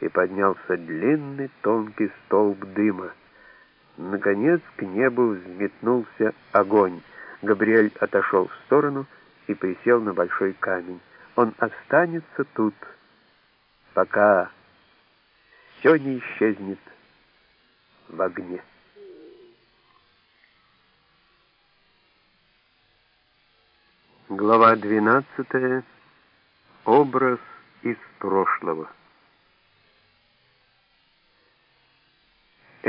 и поднялся длинный тонкий столб дыма. Наконец к небу взметнулся огонь. Габриэль отошел в сторону и присел на большой камень. Он останется тут, пока все не исчезнет в огне. Глава 12. Образ из прошлого.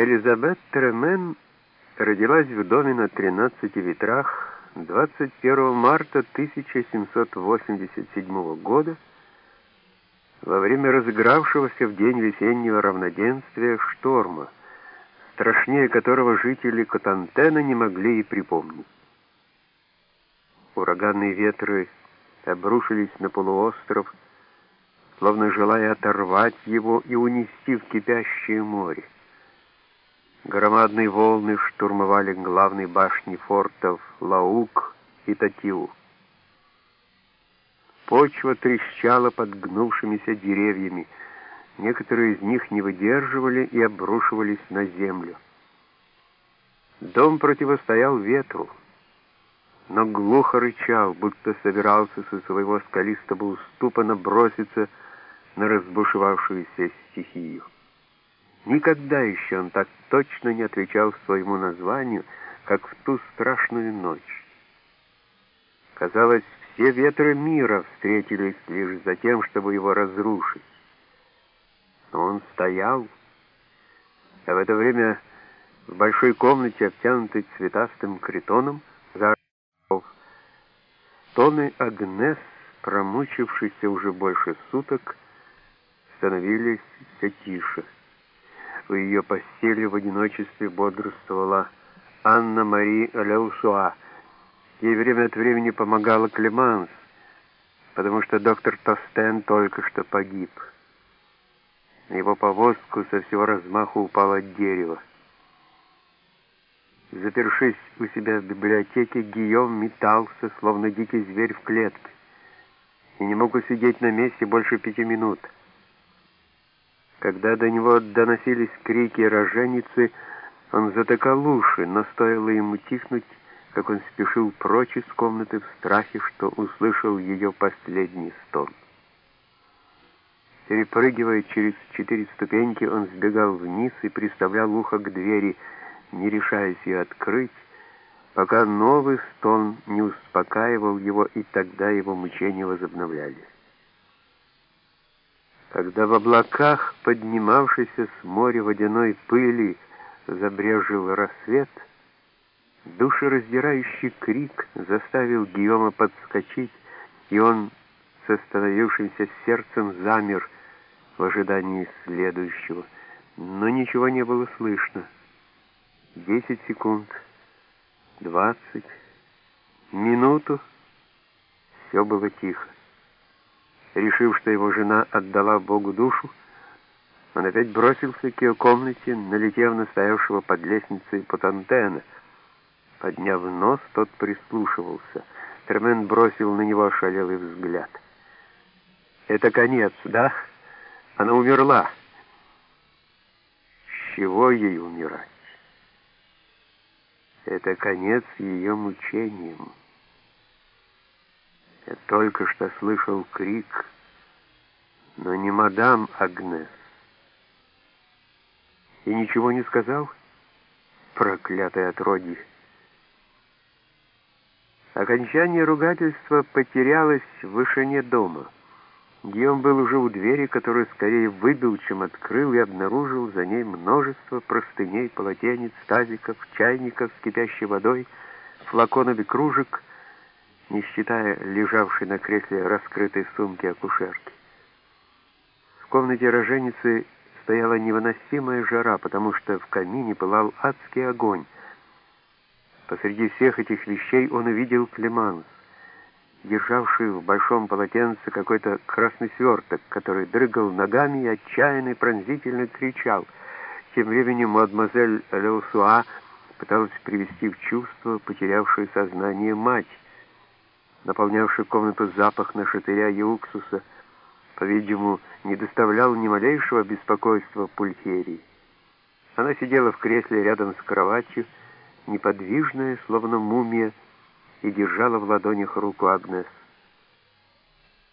Элизабет Тремен родилась в доме на 13 ветрах 21 марта 1787 года во время разыгравшегося в день весеннего равноденствия шторма, страшнее которого жители Котантена не могли и припомнить. Ураганные ветры обрушились на полуостров, словно желая оторвать его и унести в кипящее море. Громадные волны штурмовали главные башни фортов Лаук и Татиу. Почва трещала под гнувшимися деревьями. Некоторые из них не выдерживали и обрушивались на землю. Дом противостоял ветру, но глухо рычал, будто собирался со своего скалистого уступа наброситься на разбушевавшуюся стихию. Никогда еще он так точно не отвечал своему названию, как в ту страшную ночь. Казалось, все ветры мира встретились лишь за тем, чтобы его разрушить. Но он стоял, а в это время в большой комнате, обтянутой цветастым критоном, зажал стоны Агнес, промучившийся уже больше суток, становились все тише. У ее постели в одиночестве бодрствовала Анна-Мари Леусуа. Ей время от времени помогала Клеманс, потому что доктор Тостен только что погиб. На его повозку со всего размаху упало дерево. Запершись у себя в библиотеке, Гийом метался, словно дикий зверь в клетке, и не мог усидеть на месте больше пяти минут. Когда до него доносились крики роженицы, он затыкал уши, но стоило ему тихнуть, как он спешил прочь из комнаты в страхе, что услышал ее последний стон. Перепрыгивая через четыре ступеньки, он сбегал вниз и приставлял ухо к двери, не решаясь ее открыть, пока новый стон не успокаивал его, и тогда его мучения возобновлялись. Когда в облаках, поднимавшейся с моря водяной пыли, забрежил рассвет, душераздирающий крик заставил Гиома подскочить, и он с остановившимся сердцем замер в ожидании следующего. Но ничего не было слышно. Десять секунд, двадцать, минуту, все было тихо. Решив, что его жена отдала Богу душу, он опять бросился к ее комнате, налетев на стоявшего под лестницей Потантена. Подняв нос, тот прислушивался. Термен бросил на него ошалелый взгляд. «Это конец, да? Она умерла». «С чего ей умирать?» «Это конец ее мучениям». Я только что слышал крик, но не мадам Агнес. И ничего не сказал? Проклятое отродье. Окончание ругательства потерялось в вышине дома. Гиом был уже у двери, которую скорее выбил, чем открыл, и обнаружил за ней множество простыней, полотенец, тазиков, чайников с кипящей водой, флаконов и кружек — не считая лежавшей на кресле раскрытой сумки акушерки. В комнате роженицы стояла невыносимая жара, потому что в камине пылал адский огонь. Посреди всех этих вещей он увидел Клеманс, державший в большом полотенце какой-то красный сверток, который дрыгал ногами и отчаянно и пронзительно кричал. Тем временем мадемуазель Леусуа пыталась привести в чувство потерявшую сознание мать, наполнявший комнату запах нашатыря и уксуса, по-видимому, не доставлял ни малейшего беспокойства Пульхерии. Она сидела в кресле рядом с кроватью, неподвижная, словно мумия, и держала в ладонях руку Агнес.